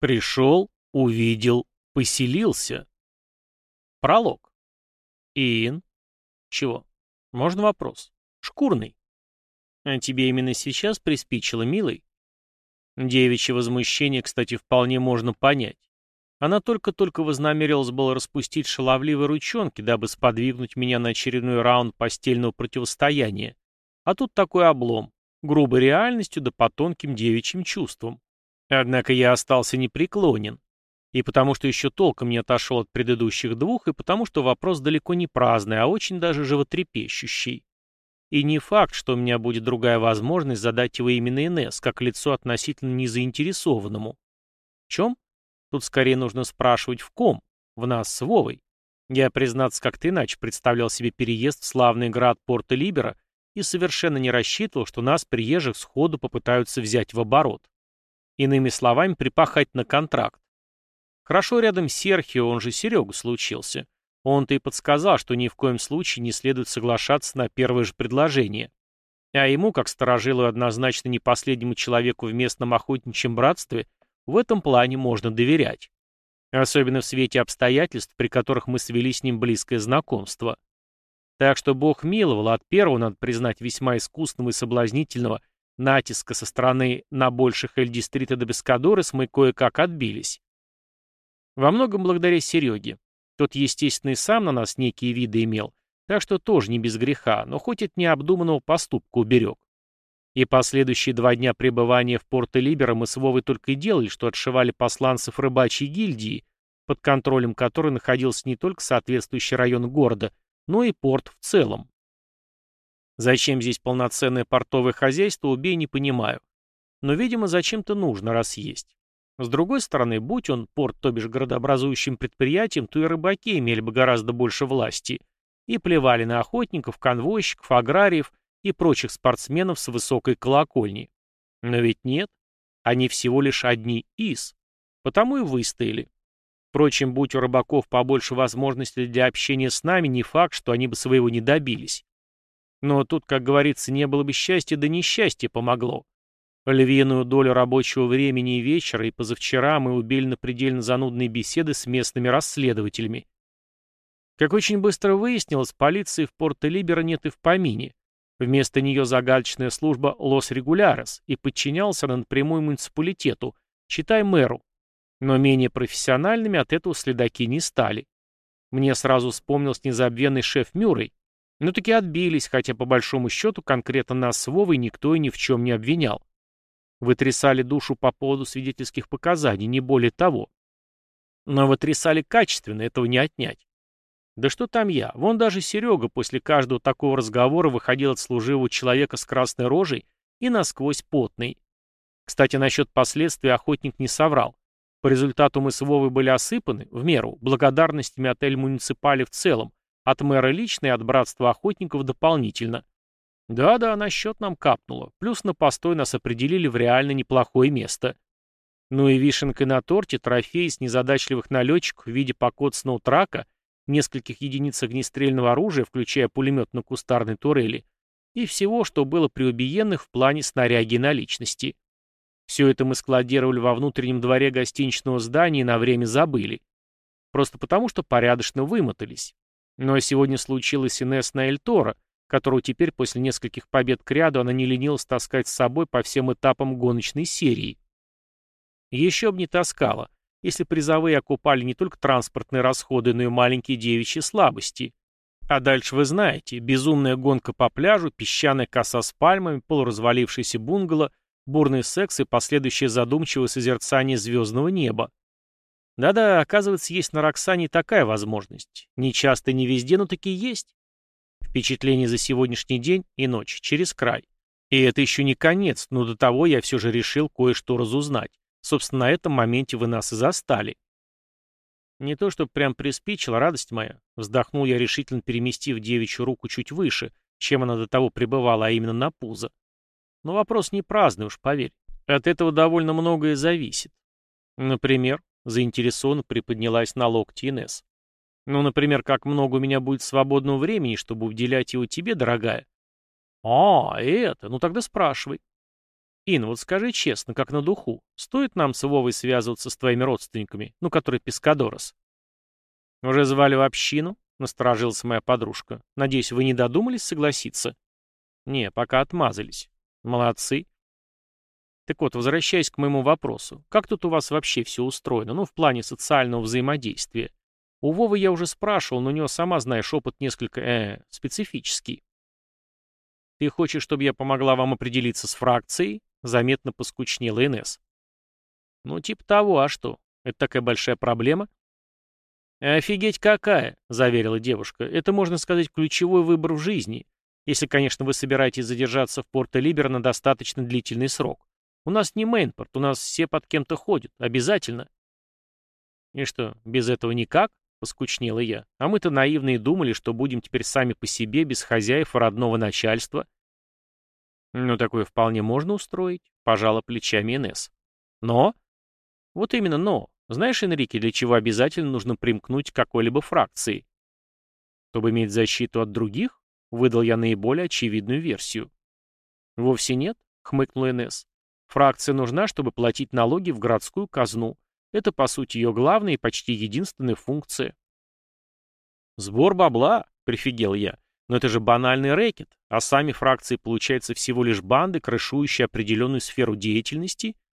Пришел, увидел, поселился. Пролог. Иин. Чего? Можно вопрос? Шкурный. А тебе именно сейчас приспичило, милый? Девичье возмущение, кстати, вполне можно понять. Она только-только вознамерилась было распустить шаловливые ручонки, дабы сподвигнуть меня на очередной раунд постельного противостояния. А тут такой облом. Грубой реальностью да по тонким девичьим чувствам. Однако я остался непреклонен. И потому что еще толком не отошел от предыдущих двух, и потому что вопрос далеко не праздный, а очень даже животрепещущий. И не факт, что у меня будет другая возможность задать его именно Инесс, как лицо относительно незаинтересованному. В чем? Тут скорее нужно спрашивать в ком? В нас с Вовой. Я, признаться, как-то иначе представлял себе переезд в славный град Порто-Либера и совершенно не рассчитывал, что нас, приезжих, сходу попытаются взять в оборот. Иными словами, припахать на контракт. Хорошо рядом Серхио, он же Серега, случился. Он-то и подсказал, что ни в коем случае не следует соглашаться на первое же предложение. А ему, как сторожилу однозначно не последнему человеку в местном охотничьем братстве, в этом плане можно доверять. Особенно в свете обстоятельств, при которых мы свели с ним близкое знакомство. Так что Бог миловал, от первого, надо признать, весьма искусного и соблазнительного натиска со стороны на больших Эльдистрита до Бескадорес мы кое-как отбились. Во многом благодаря Сереге. Тот, естественно, и сам на нас некие виды имел, так что тоже не без греха, но хоть от необдуманного поступка уберег. И последующие два дня пребывания в Порто-Либера мы с Вовой только и делали, что отшивали посланцев рыбачьей гильдии, под контролем которой находился не только соответствующий район города, но и порт в целом. Зачем здесь полноценное портовое хозяйство, убей, не понимаю. Но, видимо, зачем-то нужно, раз есть. С другой стороны, будь он порт, то бишь городообразующим предприятием, то и рыбаки имели бы гораздо больше власти и плевали на охотников, конвойщиков, аграриев и прочих спортсменов с высокой колокольни. Но ведь нет, они всего лишь одни из, потому и выстояли. Впрочем, будь у рыбаков побольше возможностей для общения с нами, не факт, что они бы своего не добились. Но тут, как говорится, не было бы счастья, да несчастье помогло. Львиную долю рабочего времени и вечера и позавчера мы убили на предельно занудные беседы с местными расследователями. Как очень быстро выяснилось, полиции в Порто-Либера нет и в помине. Вместо нее загадочная служба Лос Регулярес, и подчинялся она напрямую муниципалитету, читай мэру. Но менее профессиональными от этого следаки не стали. Мне сразу вспомнился незабвенный шеф Мюррей. Но таки отбились, хотя по большому счету конкретно нас с Вовой никто и ни в чем не обвинял. Вытрясали душу по поводу свидетельских показаний, не более того. Но вытрясали качественно, этого не отнять. Да что там я, вон даже Серега после каждого такого разговора выходил от служивого человека с красной рожей и насквозь потный. Кстати, насчет последствий охотник не соврал. По результату мы с Вовой были осыпаны, в меру, благодарностями отель муниципали в целом, от мэра лично и от братства охотников дополнительно. Да-да, на счет нам капнуло, плюс на постой нас определили в реально неплохое место. Ну и вишенкой на торте трофей с незадачливых налетчиков в виде покоцанного трака — нескольких единиц огнестрельного оружия, включая пулемет на кустарной турели, и всего, что было при убиенных в плане снаряги и наличности. Все это мы складировали во внутреннем дворе гостиничного здания и на время забыли. Просто потому, что порядочно вымотались. Но сегодня случилось Инесс на Эльтора, которую теперь после нескольких побед к ряду она не ленилась таскать с собой по всем этапам гоночной серии. Еще бы не таскала если призовые окупали не только транспортные расходы, но и маленькие девичьи слабости. А дальше вы знаете, безумная гонка по пляжу, песчаная коса с пальмами, полуразвалившийся бунгало, бурный секс и последующее задумчивое созерцание звездного неба. Да-да, оказывается, есть на Роксане такая возможность. Не часто, не везде, но таки есть. Впечатление за сегодняшний день и ночь, через край. И это еще не конец, но до того я все же решил кое-что разузнать. Собственно, на этом моменте вы нас и застали. Не то, чтобы прям приспичила радость моя. Вздохнул я, решительно переместив девичью руку чуть выше, чем она до того пребывала, а именно на пузо. Но вопрос не праздный, уж поверь. От этого довольно многое зависит. Например, заинтересованно приподнялась на локти Инесс. Ну, например, как много у меня будет свободного времени, чтобы уделять его тебе, дорогая? А, это, ну тогда спрашивай. Ин, вот скажи честно, как на духу, стоит нам с Вовой связываться с твоими родственниками, ну, которые Пескадорос? Уже звали в общину? Насторожилась моя подружка. Надеюсь, вы не додумались согласиться? Не, пока отмазались. Молодцы. Так вот, возвращаясь к моему вопросу, как тут у вас вообще все устроено, ну, в плане социального взаимодействия? У Вовы я уже спрашивал, но у него, сама знаешь, опыт несколько, э, специфический. Ты хочешь, чтобы я помогла вам определиться с фракцией? Заметно поскучнела Инесс. Ну, типа того, а что? Это такая большая проблема? «Офигеть какая!» — заверила девушка. «Это, можно сказать, ключевой выбор в жизни. Если, конечно, вы собираетесь задержаться в Порто-Либер на достаточно длительный срок. У нас не мейнпорт, у нас все под кем-то ходят. Обязательно». «И что, без этого никак?» — поскучнела я. «А мы-то наивные думали, что будем теперь сами по себе, без хозяев родного начальства». «Ну, такое вполне можно устроить», — пожала плечами Инесс. «Но?» «Вот именно «но». Знаешь, Энрике, для чего обязательно нужно примкнуть к какой-либо фракции? Чтобы иметь защиту от других? Выдал я наиболее очевидную версию. Вовсе нет, хмыкнул Энесс. Фракция нужна, чтобы платить налоги в городскую казну. Это, по сути, ее главная и почти единственная функция. Сбор бабла, прифигел я. Но это же банальный рэкет, а сами фракции, получается, всего лишь банды, крышующие определенную сферу деятельности —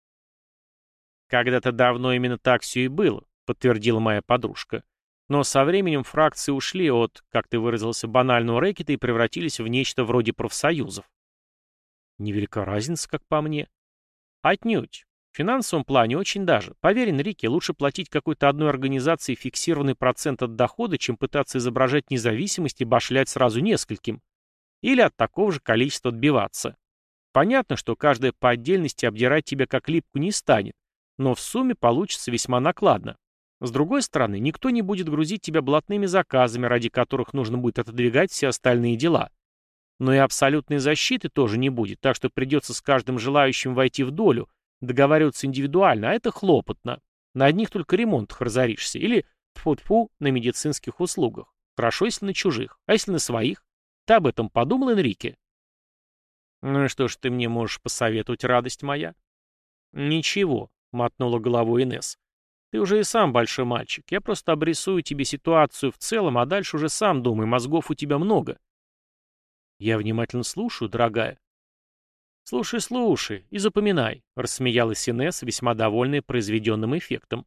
«Когда-то давно именно так все и было», — подтвердила моя подружка. «Но со временем фракции ушли от, как ты выразился, банального рэкета и превратились в нечто вроде профсоюзов». «Невелика разница, как по мне». «Отнюдь. В финансовом плане очень даже. Поверь, Энрике, лучше платить какой-то одной организации фиксированный процент от дохода, чем пытаться изображать независимость и башлять сразу нескольким. Или от такого же количества отбиваться. Понятно, что каждая по отдельности обдирать тебя как липку не станет, но в сумме получится весьма накладно. С другой стороны, никто не будет грузить тебя блатными заказами, ради которых нужно будет отодвигать все остальные дела. Но и абсолютной защиты тоже не будет, так что придется с каждым желающим войти в долю, договариваться индивидуально, а это хлопотно. На одних только ремонтах разоришься, или, тьфу-тьфу, на медицинских услугах. Хорошо, если на чужих, а если на своих? Ты об этом подумал, Энрике? Ну и что ж ты мне можешь посоветовать, радость моя? Ничего, мотнула головой Инес. Ты уже и сам большой мальчик. Я просто обрисую тебе ситуацию в целом, а дальше уже сам думай, мозгов у тебя много. Я внимательно слушаю, дорогая. Слушай, слушай и запоминай, рассмеялась Инес, весьма довольная произведенным эффектом.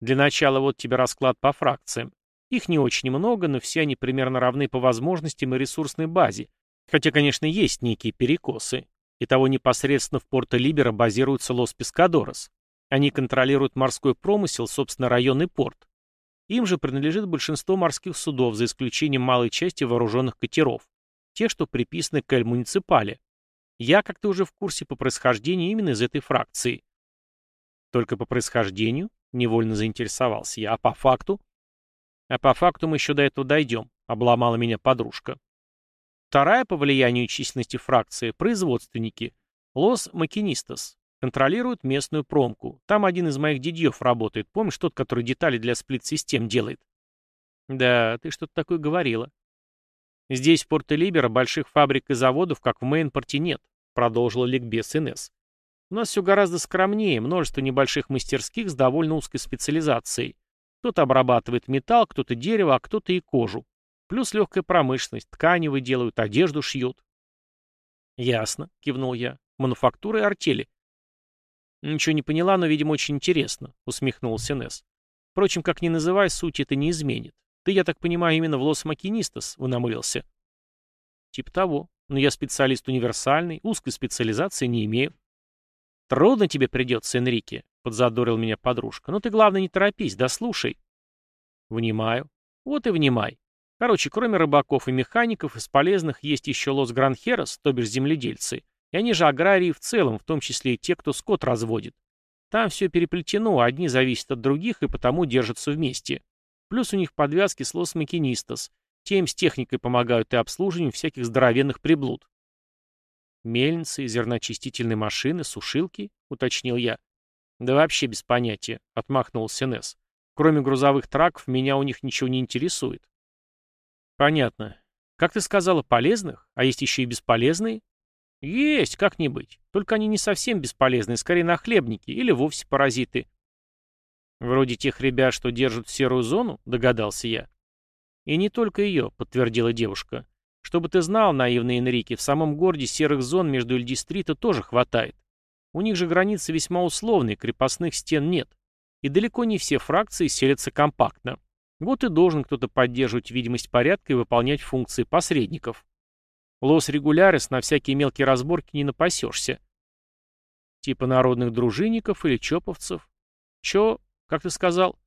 Для начала вот тебе расклад по фракциям. Их не очень много, но все они примерно равны по возможностям и ресурсной базе. Хотя, конечно, есть некие перекосы. И того непосредственно в Порто-Либера базируется Лос-Пескадорос. Они контролируют морской промысел, собственно, район и порт. Им же принадлежит большинство морских судов, за исключением малой части вооруженных катеров, те, что приписаны к Эль-Муниципале. Я, как ты уже в курсе, по происхождению именно из этой фракции. Только по происхождению? Невольно заинтересовался я. А по факту? А по факту мы еще до этого дойдем, обломала меня подружка. Вторая по влиянию численности фракции – производственники. Лос Макинистас. Контролируют местную промку. Там один из моих дядьев работает. Помнишь тот, который детали для сплит-систем делает? Да, ты что-то такое говорила. Здесь, в Порто-Либера, больших фабрик и заводов, как в Мейнпорте, нет, продолжила ликбез Инесс. У нас все гораздо скромнее, множество небольших мастерских с довольно узкой специализацией. Кто-то обрабатывает металл, кто-то дерево, а кто-то и кожу. Плюс легкая промышленность, ткани выделывают, одежду шьют. Ясно, кивнул я. Мануфактура и артели. «Ничего не поняла, но, видимо, очень интересно», — усмехнулся Несс. «Впрочем, как ни называй, суть это не изменит. Ты, я так понимаю, именно в Лос-Макинистас унамылился». «Типа того. Но я специалист универсальный, узкой специализации не имею». «Трудно тебе придется, Энрике», — подзадорил меня подружка. «Но ты, главное, не торопись, да слушай». «Внимаю. Вот и внимай. Короче, кроме рыбаков и механиков, из полезных есть еще Лос-Гранхерос, то бишь земледельцы, и они же аграрии в целом, в том числе и те, кто скот разводит. Там все переплетено, одни зависят от других и потому держатся вместе. Плюс у них подвязки с лос-макинистос. Те им с техникой помогают и обслуживанием всяких здоровенных приблуд. Мельницы, зерночистительные машины, сушилки, уточнил я. Да вообще без понятия, отмахнулся Несс. Кроме грузовых траков, меня у них ничего не интересует. Понятно. Как ты сказала, полезных? А есть еще и бесполезные? Есть, как не быть. Только они не совсем бесполезны, скорее нахлебники или вовсе паразиты. Вроде тех ребят, что держат серую зону, догадался я. И не только ее, подтвердила девушка. Чтобы ты знал, наивный Энрике, в самом городе серых зон между Эльдистрита тоже хватает. У них же границы весьма условные, крепостных стен нет. И далеко не все фракции селятся компактно. Вот и должен кто-то поддерживать видимость порядка и выполнять функции посредников. Лос регулярис на всякие мелкие разборки не напасешься. Типа народных дружинников или чоповцев. Чо, как ты сказал?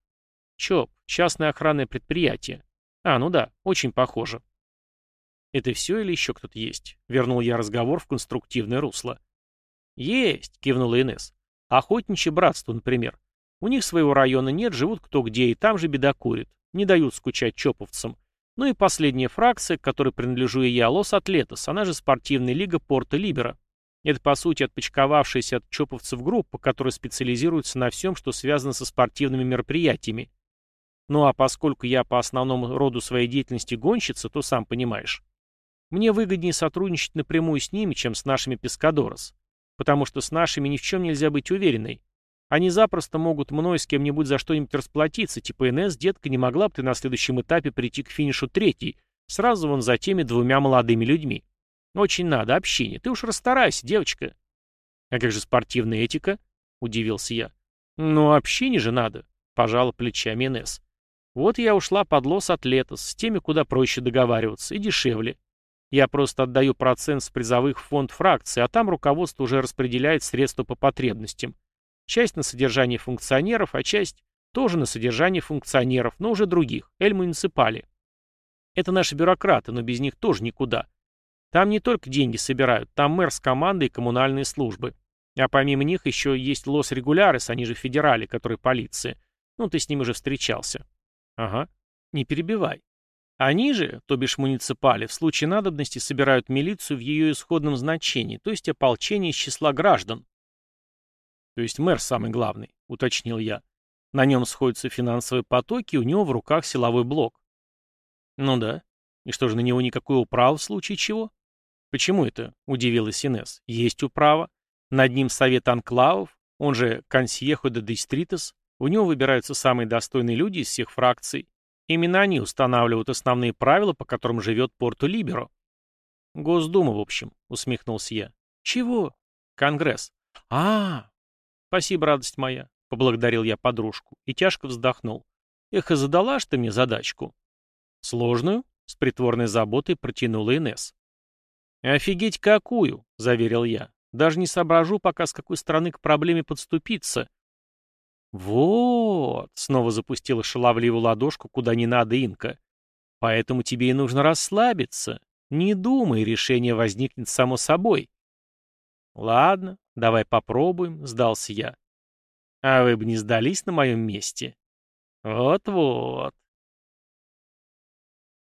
ЧОП, частное охранное предприятие. А, ну да, очень похоже. Это все или еще кто-то есть? Вернул я разговор в конструктивное русло. Есть, кивнула Инесс. Охотничье братство, например. У них своего района нет, живут кто где, и там же бедокурит. Не дают скучать чоповцам. Ну и последняя фракция, к которой принадлежу и я, Лос-Атлетос, она же спортивная лига Порто-Либера. Это, по сути, отпочковавшаяся от чоповцев группа, которая специализируется на всем, что связано со спортивными мероприятиями. Ну а поскольку я по основному роду своей деятельности гонщица, то сам понимаешь. Мне выгоднее сотрудничать напрямую с ними, чем с нашими Пескадорос. Потому что с нашими ни в чем нельзя быть уверенной. Они запросто могут мной с кем-нибудь за что-нибудь расплатиться, типа НС, детка, не могла бы ты на следующем этапе прийти к финишу третий, сразу вон за теми двумя молодыми людьми. Очень надо, общение. Ты уж расстарайся, девочка. А как же спортивная этика? Удивился я. Ну, общение же надо, пожала плечами Инесс. Вот я ушла под лос атлетос, с теми, куда проще договариваться, и дешевле. Я просто отдаю процент с призовых в фонд фракции, а там руководство уже распределяет средства по потребностям. Часть на содержание функционеров, а часть тоже на содержание функционеров, но уже других, эль-муниципали. Это наши бюрократы, но без них тоже никуда. Там не только деньги собирают, там мэр с командой и коммунальные службы. А помимо них еще есть Лос Регулярес, они же федерали, которые полиция. Ну, ты с ним уже встречался. Ага. Не перебивай. Они же, то бишь муниципали, в случае надобности собирают милицию в ее исходном значении, то есть ополчение из числа граждан. То есть мэр самый главный, уточнил я. На нем сходятся финансовые потоки, у него в руках силовой блок. Ну да. И что же, на него никакой управы в случае чего? Почему это? Удивилась Инесс. Есть управа. Над ним совет анклавов, он же консьехо де дистритес. У него выбираются самые достойные люди из всех фракций. Именно они устанавливают основные правила, по которым живет Порту-Либеро. Госдума, в общем, усмехнулся я. Чего? Конгресс. А, -а, -а спасибо, радость моя, поблагодарил я подружку и тяжко вздохнул. Эх, и задала ж ты мне задачку. Сложную? С притворной заботой протянула Инесс. «Офигеть какую!» — заверил я. «Даже не соображу пока, с какой стороны к проблеме подступиться». «Вот!» — снова запустила шаловливую ладошку куда не надо Инка. «Поэтому тебе и нужно расслабиться. Не думай, решение возникнет само собой». «Ладно, давай попробуем», — сдался я. «А вы бы не сдались на моем месте?» «Вот-вот».